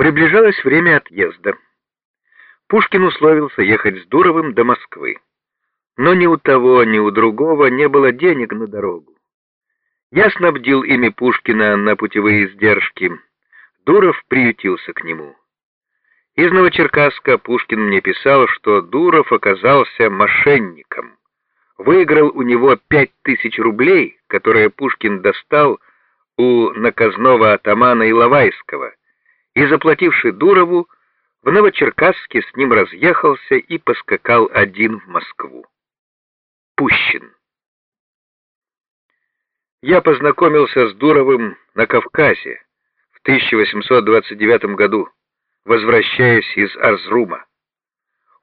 Приближалось время отъезда. Пушкин условился ехать с Дуровым до Москвы. Но ни у того, ни у другого не было денег на дорогу. Я снабдил ими Пушкина на путевые издержки. Дуров приютился к нему. Из Новочеркасска Пушкин мне писал, что Дуров оказался мошенником. Выиграл у него пять тысяч рублей, которые Пушкин достал у наказного атамана Иловайского, и, заплативший Дурову, в Новочеркасске с ним разъехался и поскакал один в Москву. Пущин. Я познакомился с Дуровым на Кавказе в 1829 году, возвращаясь из Арзрума.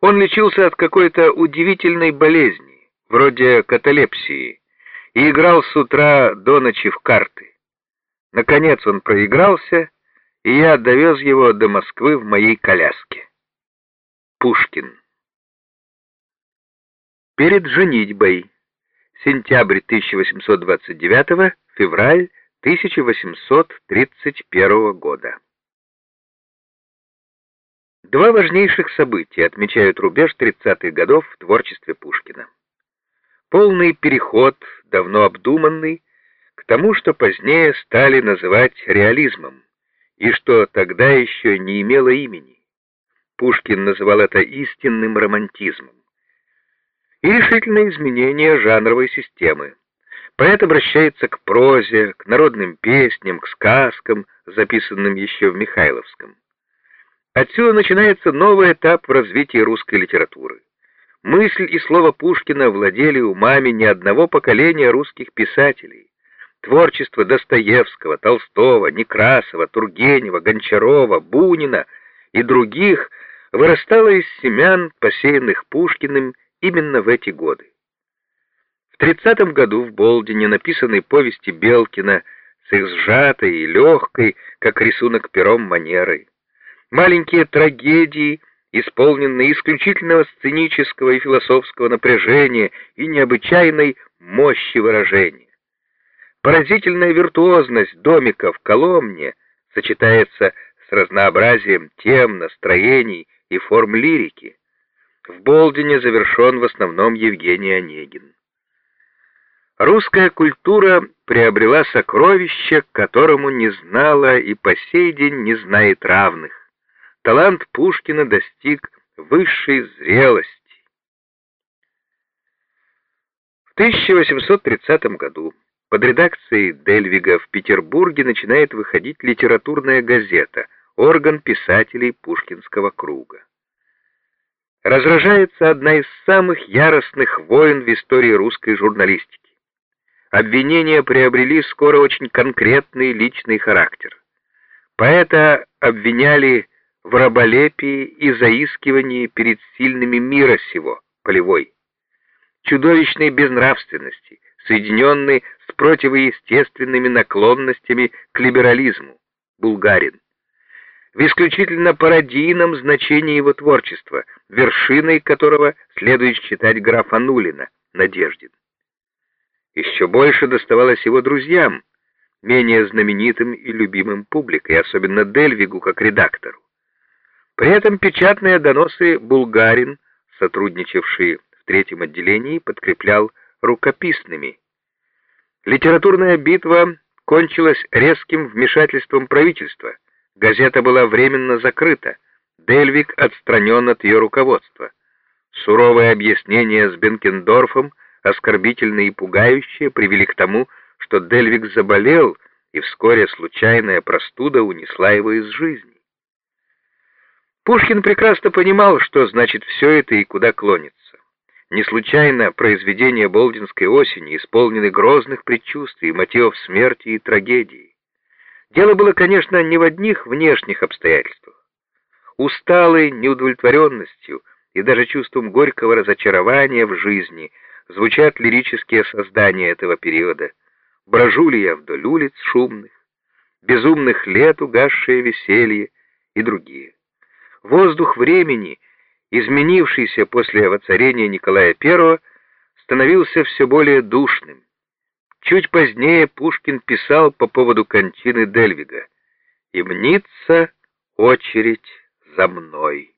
Он лечился от какой-то удивительной болезни, вроде каталепсии, и играл с утра до ночи в карты. Наконец он проигрался, и я довез его до Москвы в моей коляске. Пушкин. Перед женитьбой. Сентябрь 1829, февраль 1831 года. Два важнейших события отмечают рубеж 30-х годов в творчестве Пушкина. Полный переход, давно обдуманный, к тому, что позднее стали называть реализмом, и что тогда еще не имело имени. Пушкин называл это истинным романтизмом. И решительное изменение жанровой системы. Поэт обращается к прозе, к народным песням, к сказкам, записанным еще в Михайловском. Отсюда начинается новый этап в развитии русской литературы. Мысль и слово Пушкина владели умами ни одного поколения русских писателей. Творчество Достоевского, Толстого, Некрасова, Тургенева, Гончарова, Бунина и других вырастало из семян, посеянных Пушкиным именно в эти годы. В 30 году в Болдине написанной повести Белкина с их сжатой и легкой, как рисунок пером манерой. Маленькие трагедии, исполненные исключительного сценического и философского напряжения и необычайной мощи выражения. Поразительная виртуозность домика в Коломне сочетается с разнообразием тем, настроений и форм лирики. В Болдине завершен в основном Евгений Онегин. Русская культура приобрела сокровище, которому не знала и по сей день не знает равных. Талант Пушкина достиг высшей зрелости. В 1830 году под редакцией Дельвига в Петербурге начинает выходить литературная газета, орган писателей Пушкинского круга. Разражается одна из самых яростных войн в истории русской журналистики. Обвинения приобрели скоро очень конкретный личный характер. Поэта обвиняли в раболепии и заискивании перед сильными мира сего, полевой, чудовищной безнравственности, соединенной противоестественными наклонностями к либерализму, Булгарин. В исключительно пародийном значении его творчества, вершиной которого следует считать графа Нулина, Надеждин. Еще больше доставалось его друзьям, менее знаменитым и любимым публикой, особенно Дельвигу как редактору. При этом печатные доносы Булгарин, сотрудничавший в третьем отделении, подкреплял рукописными. Литературная битва кончилась резким вмешательством правительства. Газета была временно закрыта. Дельвик отстранен от ее руководства. Суровые объяснения с Бенкендорфом, оскорбительные и пугающие, привели к тому, что Дельвик заболел, и вскоре случайная простуда унесла его из жизни. Пушкин прекрасно понимал, что значит все это и куда клонится. Не случайно произведения Болдинской осени исполнены грозных предчувствий, мотивов смерти и трагедии. Дело было, конечно, не в одних внешних обстоятельствах. Усталой неудовлетворенностью и даже чувством горького разочарования в жизни звучат лирические создания этого периода. Брожу ли я вдоль улиц шумных, безумных лет угасшее веселье и другие. Воздух времени — изменившийся после воцарения Николая I, становился все более душным. Чуть позднее Пушкин писал по поводу кончины Дельвига «И мнится, очередь за мной.